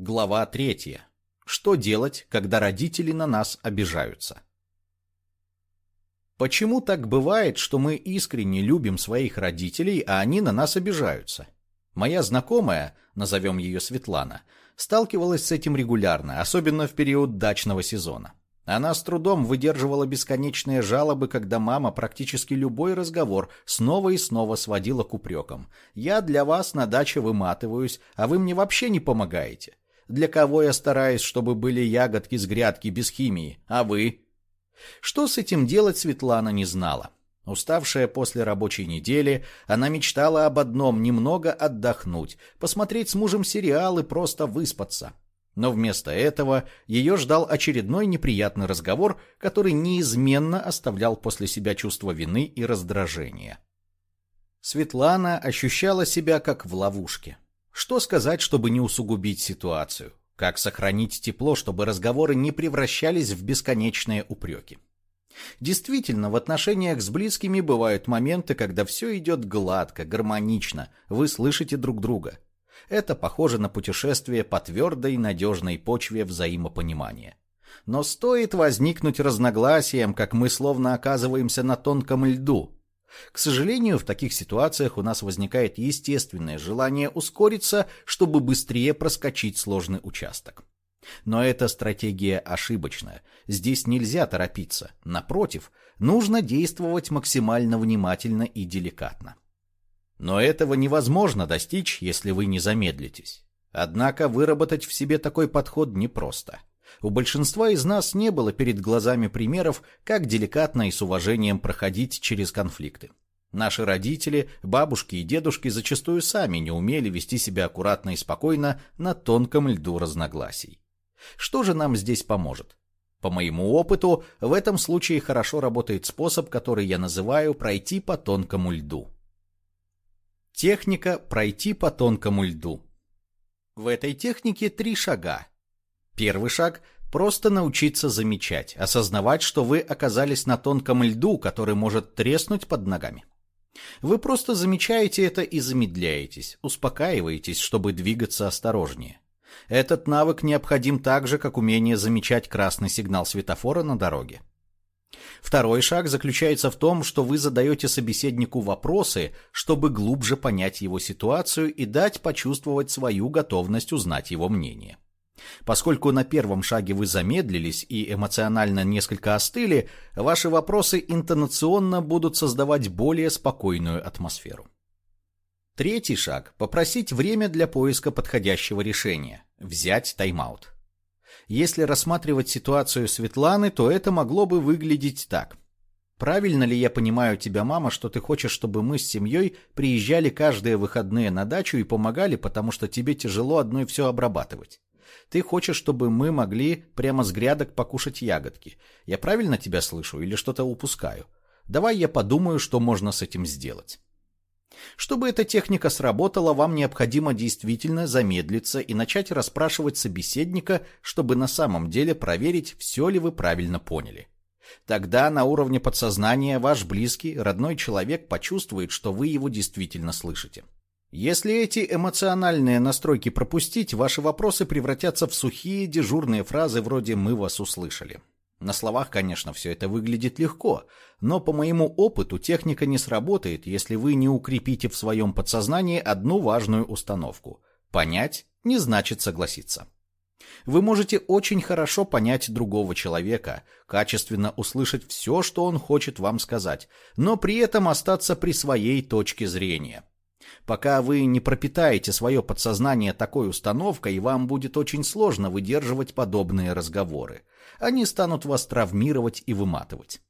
Глава третья. Что делать, когда родители на нас обижаются? Почему так бывает, что мы искренне любим своих родителей, а они на нас обижаются? Моя знакомая, назовем ее Светлана, сталкивалась с этим регулярно, особенно в период дачного сезона. Она с трудом выдерживала бесконечные жалобы, когда мама практически любой разговор снова и снова сводила к упрекам. «Я для вас на даче выматываюсь, а вы мне вообще не помогаете. Для кого я стараюсь, чтобы были ягодки с грядки без химии, а вы?» Что с этим делать, Светлана не знала. Уставшая после рабочей недели, она мечтала об одном – немного отдохнуть, посмотреть с мужем сериал и просто выспаться. Но вместо этого ее ждал очередной неприятный разговор, который неизменно оставлял после себя чувство вины и раздражения. Светлана ощущала себя как в ловушке. Что сказать, чтобы не усугубить ситуацию? Как сохранить тепло, чтобы разговоры не превращались в бесконечные упреки? Действительно, в отношениях с близкими бывают моменты, когда все идет гладко, гармонично, вы слышите друг друга. Это похоже на путешествие по твердой, надежной почве взаимопонимания. Но стоит возникнуть разногласиям, как мы словно оказываемся на тонком льду, к сожалению, в таких ситуациях у нас возникает естественное желание ускориться, чтобы быстрее проскочить сложный участок. Но эта стратегия ошибочная. Здесь нельзя торопиться. Напротив, нужно действовать максимально внимательно и деликатно. Но этого невозможно достичь, если вы не замедлитесь. Однако выработать в себе такой подход непросто. У большинства из нас не было перед глазами примеров, как деликатно и с уважением проходить через конфликты. Наши родители, бабушки и дедушки зачастую сами не умели вести себя аккуратно и спокойно на тонком льду разногласий. Что же нам здесь поможет? По моему опыту, в этом случае хорошо работает способ, который я называю «пройти по тонкому льду». Техника «пройти по тонкому льду». В этой технике три шага. Первый шаг – просто научиться замечать, осознавать, что вы оказались на тонком льду, который может треснуть под ногами. Вы просто замечаете это и замедляетесь, успокаиваетесь, чтобы двигаться осторожнее. Этот навык необходим так же, как умение замечать красный сигнал светофора на дороге. Второй шаг заключается в том, что вы задаете собеседнику вопросы, чтобы глубже понять его ситуацию и дать почувствовать свою готовность узнать его мнение. Поскольку на первом шаге вы замедлились и эмоционально несколько остыли, ваши вопросы интонационно будут создавать более спокойную атмосферу. Третий шаг – попросить время для поиска подходящего решения, взять тайм-аут. Если рассматривать ситуацию Светланы, то это могло бы выглядеть так. Правильно ли я понимаю тебя, мама, что ты хочешь, чтобы мы с семьей приезжали каждые выходные на дачу и помогали, потому что тебе тяжело одной все обрабатывать? Ты хочешь, чтобы мы могли прямо с грядок покушать ягодки. Я правильно тебя слышу или что-то упускаю? Давай я подумаю, что можно с этим сделать. Чтобы эта техника сработала, вам необходимо действительно замедлиться и начать расспрашивать собеседника, чтобы на самом деле проверить, все ли вы правильно поняли. Тогда на уровне подсознания ваш близкий, родной человек почувствует, что вы его действительно слышите. Если эти эмоциональные настройки пропустить, ваши вопросы превратятся в сухие дежурные фразы вроде «мы вас услышали». На словах, конечно, все это выглядит легко, но по моему опыту техника не сработает, если вы не укрепите в своем подсознании одну важную установку. Понять не значит согласиться. Вы можете очень хорошо понять другого человека, качественно услышать все, что он хочет вам сказать, но при этом остаться при своей точке зрения. Пока вы не пропитаете свое подсознание такой установкой, вам будет очень сложно выдерживать подобные разговоры. Они станут вас травмировать и выматывать.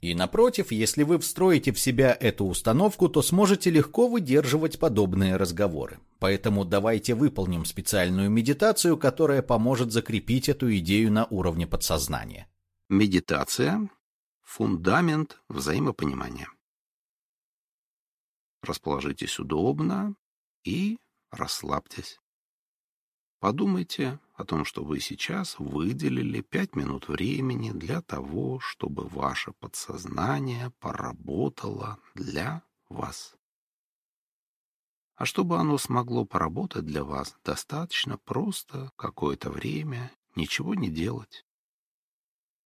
И напротив, если вы встроите в себя эту установку, то сможете легко выдерживать подобные разговоры. Поэтому давайте выполним специальную медитацию, которая поможет закрепить эту идею на уровне подсознания. Медитация – фундамент взаимопонимания. Расположитесь удобно и расслабьтесь. Подумайте о том, что вы сейчас выделили пять минут времени для того, чтобы ваше подсознание поработало для вас. А чтобы оно смогло поработать для вас, достаточно просто какое-то время ничего не делать.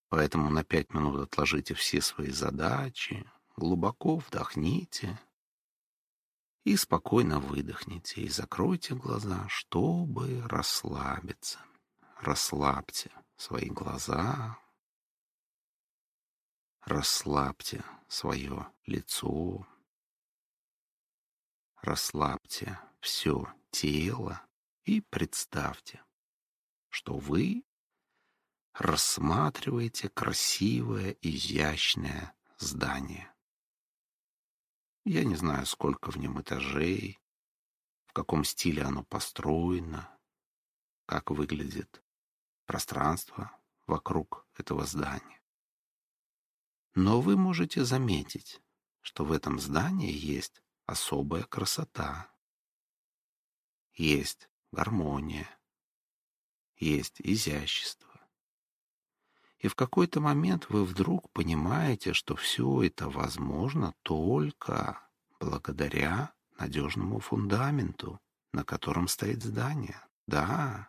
Поэтому на пять минут отложите все свои задачи, глубоко вдохните и спокойно выдохните, и закройте глаза, чтобы расслабиться. Расслабьте свои глаза, расслабьте свое лицо, расслабьте все тело и представьте, что вы рассматриваете красивое, изящное здание. Я не знаю, сколько в нем этажей, в каком стиле оно построено, как выглядит пространство вокруг этого здания. Но вы можете заметить, что в этом здании есть особая красота, есть гармония, есть изящество. И в какой-то момент вы вдруг понимаете, что все это возможно только благодаря надежному фундаменту, на котором стоит здание. Да,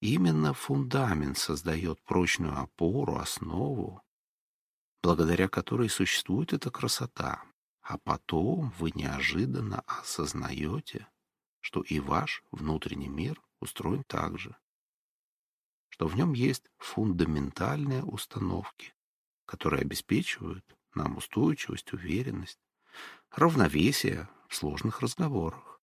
именно фундамент создает прочную опору, основу, благодаря которой существует эта красота. А потом вы неожиданно осознаете, что и ваш внутренний мир устроен так же, что в нем есть фундаментальные установки, которые обеспечивают нам устойчивость, уверенность, равновесие в сложных разговорах.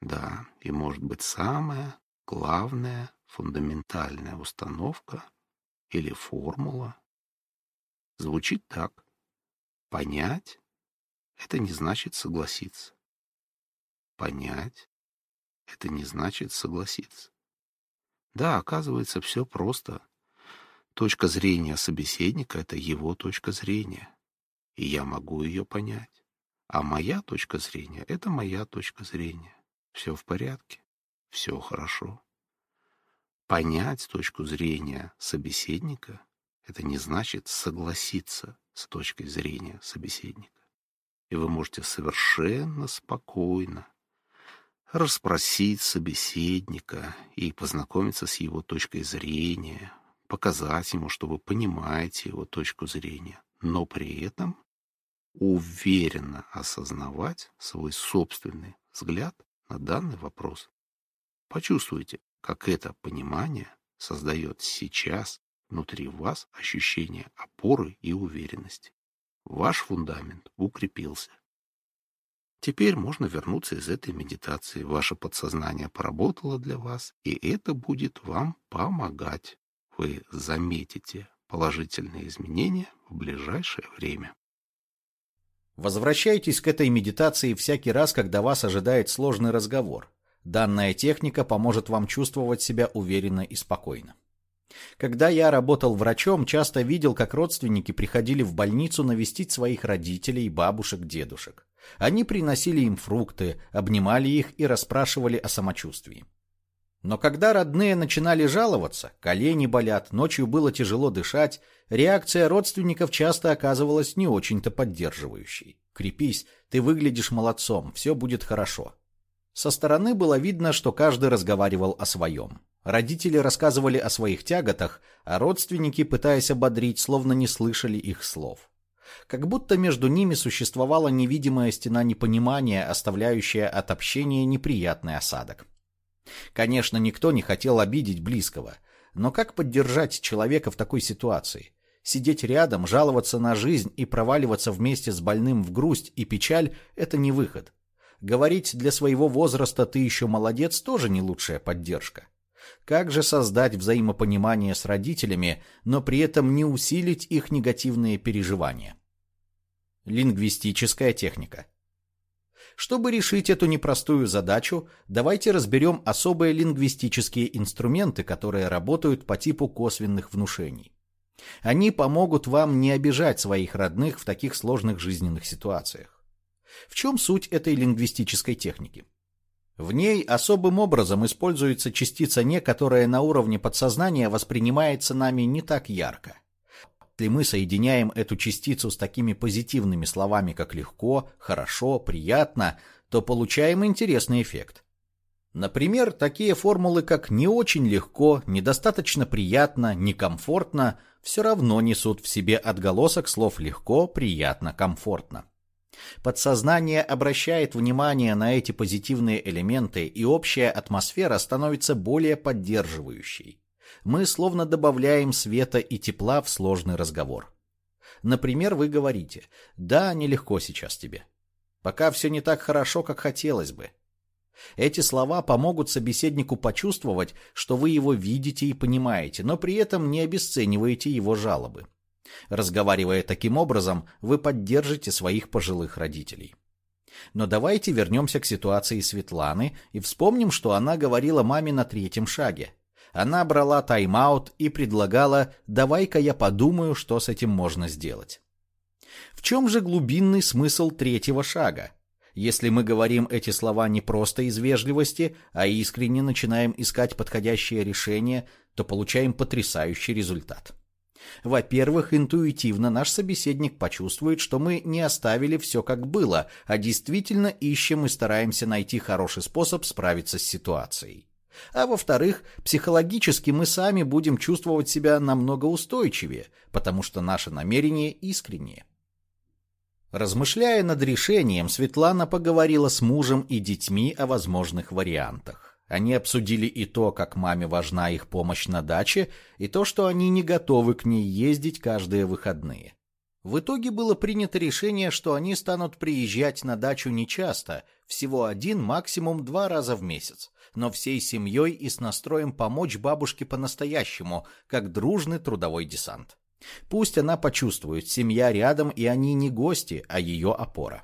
Да, и может быть самая главная фундаментальная установка или формула звучит так. Понять — это не значит согласиться. Понять — это не значит согласиться. Да, оказывается, все просто. Точка зрения собеседника — это его точка зрения, и я могу ее понять. А моя точка зрения — это моя точка зрения. Все в порядке, все хорошо. Понять точку зрения собеседника — это не значит согласиться с точкой зрения собеседника. И вы можете совершенно спокойно расспросить собеседника и познакомиться с его точкой зрения, показать ему, что вы понимаете его точку зрения, но при этом уверенно осознавать свой собственный взгляд на данный вопрос. Почувствуйте, как это понимание создает сейчас внутри вас ощущение опоры и уверенности. Ваш фундамент укрепился. Теперь можно вернуться из этой медитации. Ваше подсознание поработало для вас, и это будет вам помогать. Вы заметите положительные изменения в ближайшее время. Возвращайтесь к этой медитации всякий раз, когда вас ожидает сложный разговор. Данная техника поможет вам чувствовать себя уверенно и спокойно. Когда я работал врачом, часто видел, как родственники приходили в больницу навестить своих родителей, бабушек, дедушек. Они приносили им фрукты, обнимали их и расспрашивали о самочувствии. Но когда родные начинали жаловаться, колени болят, ночью было тяжело дышать, реакция родственников часто оказывалась не очень-то поддерживающей. «Крепись, ты выглядишь молодцом, все будет хорошо». Со стороны было видно, что каждый разговаривал о своем. Родители рассказывали о своих тяготах, а родственники, пытаясь ободрить, словно не слышали их слов как будто между ними существовала невидимая стена непонимания, оставляющая от общения неприятный осадок. Конечно, никто не хотел обидеть близкого, но как поддержать человека в такой ситуации? Сидеть рядом, жаловаться на жизнь и проваливаться вместе с больным в грусть и печаль – это не выход. Говорить для своего возраста «ты еще молодец» тоже не лучшая поддержка. Как же создать взаимопонимание с родителями, но при этом не усилить их негативные переживания? Лингвистическая техника. Чтобы решить эту непростую задачу, давайте разберем особые лингвистические инструменты, которые работают по типу косвенных внушений. Они помогут вам не обижать своих родных в таких сложных жизненных ситуациях. В чем суть этой лингвистической техники? В ней особым образом используется частица «не», которая на уровне подсознания воспринимается нами не так ярко. Если мы соединяем эту частицу с такими позитивными словами, как легко, хорошо, приятно, то получаем интересный эффект. Например, такие формулы, как «не очень легко», «недостаточно приятно», «некомфортно» все равно несут в себе отголосок слов «легко», «приятно», «комфортно». Подсознание обращает внимание на эти позитивные элементы, и общая атмосфера становится более поддерживающей. Мы словно добавляем света и тепла в сложный разговор. Например, вы говорите «Да, нелегко сейчас тебе». Пока все не так хорошо, как хотелось бы. Эти слова помогут собеседнику почувствовать, что вы его видите и понимаете, но при этом не обесцениваете его жалобы. Разговаривая таким образом, вы поддержите своих пожилых родителей. Но давайте вернемся к ситуации Светланы и вспомним, что она говорила маме на третьем шаге. Она брала тайм-аут и предлагала «давай-ка я подумаю, что с этим можно сделать». В чем же глубинный смысл третьего шага? Если мы говорим эти слова не просто из вежливости, а искренне начинаем искать подходящее решение, то получаем потрясающий результат. Во-первых, интуитивно наш собеседник почувствует, что мы не оставили все как было, а действительно ищем и стараемся найти хороший способ справиться с ситуацией. А во-вторых, психологически мы сами будем чувствовать себя намного устойчивее, потому что наше намерение искреннее. Размышляя над решением, Светлана поговорила с мужем и детьми о возможных вариантах. Они обсудили и то, как маме важна их помощь на даче, и то, что они не готовы к ней ездить каждые выходные. В итоге было принято решение, что они станут приезжать на дачу нечасто, всего один, максимум два раза в месяц, но всей семьей и с настроем помочь бабушке по-настоящему, как дружный трудовой десант. Пусть она почувствует, семья рядом, и они не гости, а ее опора.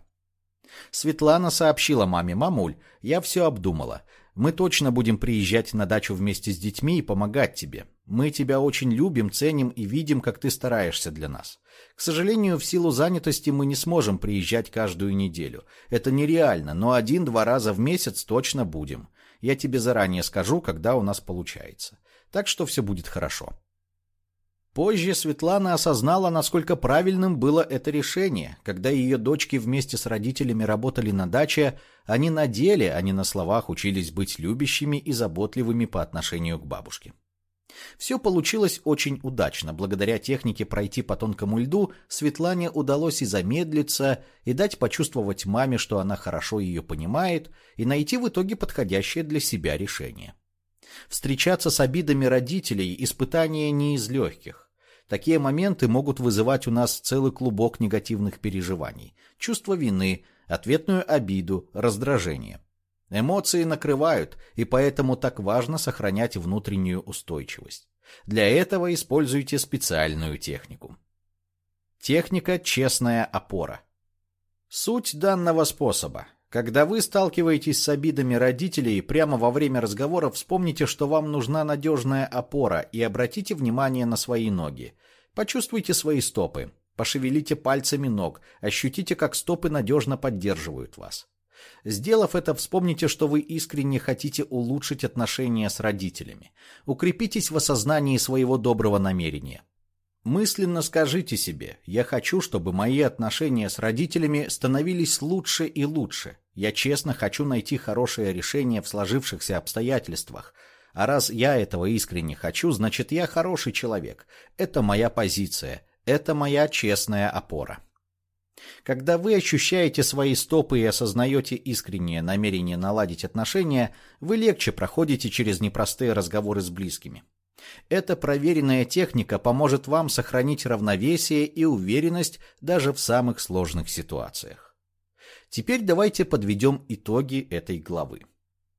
Светлана сообщила маме, «Мамуль, я все обдумала. Мы точно будем приезжать на дачу вместе с детьми и помогать тебе. Мы тебя очень любим, ценим и видим, как ты стараешься для нас. К сожалению, в силу занятости мы не сможем приезжать каждую неделю. Это нереально, но один-два раза в месяц точно будем. Я тебе заранее скажу, когда у нас получается. Так что все будет хорошо. Позже Светлана осознала, насколько правильным было это решение. Когда ее дочки вместе с родителями работали на даче, они на деле, а не на словах учились быть любящими и заботливыми по отношению к бабушке. Все получилось очень удачно. Благодаря технике пройти по тонкому льду Светлане удалось и замедлиться, и дать почувствовать маме, что она хорошо ее понимает, и найти в итоге подходящее для себя решение. Встречаться с обидами родителей – испытание не из легких. Такие моменты могут вызывать у нас целый клубок негативных переживаний. Чувство вины, ответную обиду, раздражение. Эмоции накрывают, и поэтому так важно сохранять внутреннюю устойчивость. Для этого используйте специальную технику. Техника «Честная опора». Суть данного способа. Когда вы сталкиваетесь с обидами родителей, прямо во время разговора вспомните, что вам нужна надежная опора и обратите внимание на свои ноги. Почувствуйте свои стопы, пошевелите пальцами ног, ощутите, как стопы надежно поддерживают вас. Сделав это, вспомните, что вы искренне хотите улучшить отношения с родителями. Укрепитесь в осознании своего доброго намерения. Мысленно скажите себе, я хочу, чтобы мои отношения с родителями становились лучше и лучше. Я честно хочу найти хорошее решение в сложившихся обстоятельствах, а раз я этого искренне хочу, значит я хороший человек. Это моя позиция. Это моя честная опора. Когда вы ощущаете свои стопы и осознаете искреннее намерение наладить отношения, вы легче проходите через непростые разговоры с близкими. Эта проверенная техника поможет вам сохранить равновесие и уверенность даже в самых сложных ситуациях. Теперь давайте подведем итоги этой главы.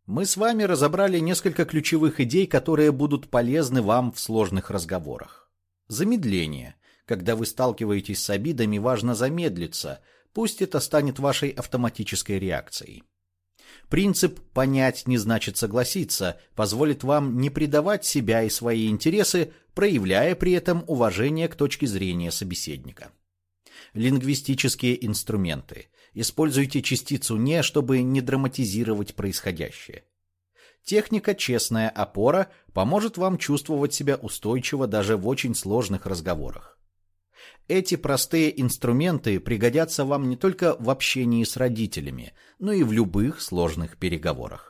Мы с вами разобрали несколько ключевых идей, которые будут полезны вам в сложных разговорах. Замедление. Когда вы сталкиваетесь с обидами, важно замедлиться, пусть это станет вашей автоматической реакцией. Принцип «понять не значит согласиться» позволит вам не предавать себя и свои интересы, проявляя при этом уважение к точке зрения собеседника. Лингвистические инструменты – Используйте частицу «не», чтобы не драматизировать происходящее. Техника «честная опора» поможет вам чувствовать себя устойчиво даже в очень сложных разговорах. Эти простые инструменты пригодятся вам не только в общении с родителями, но и в любых сложных переговорах.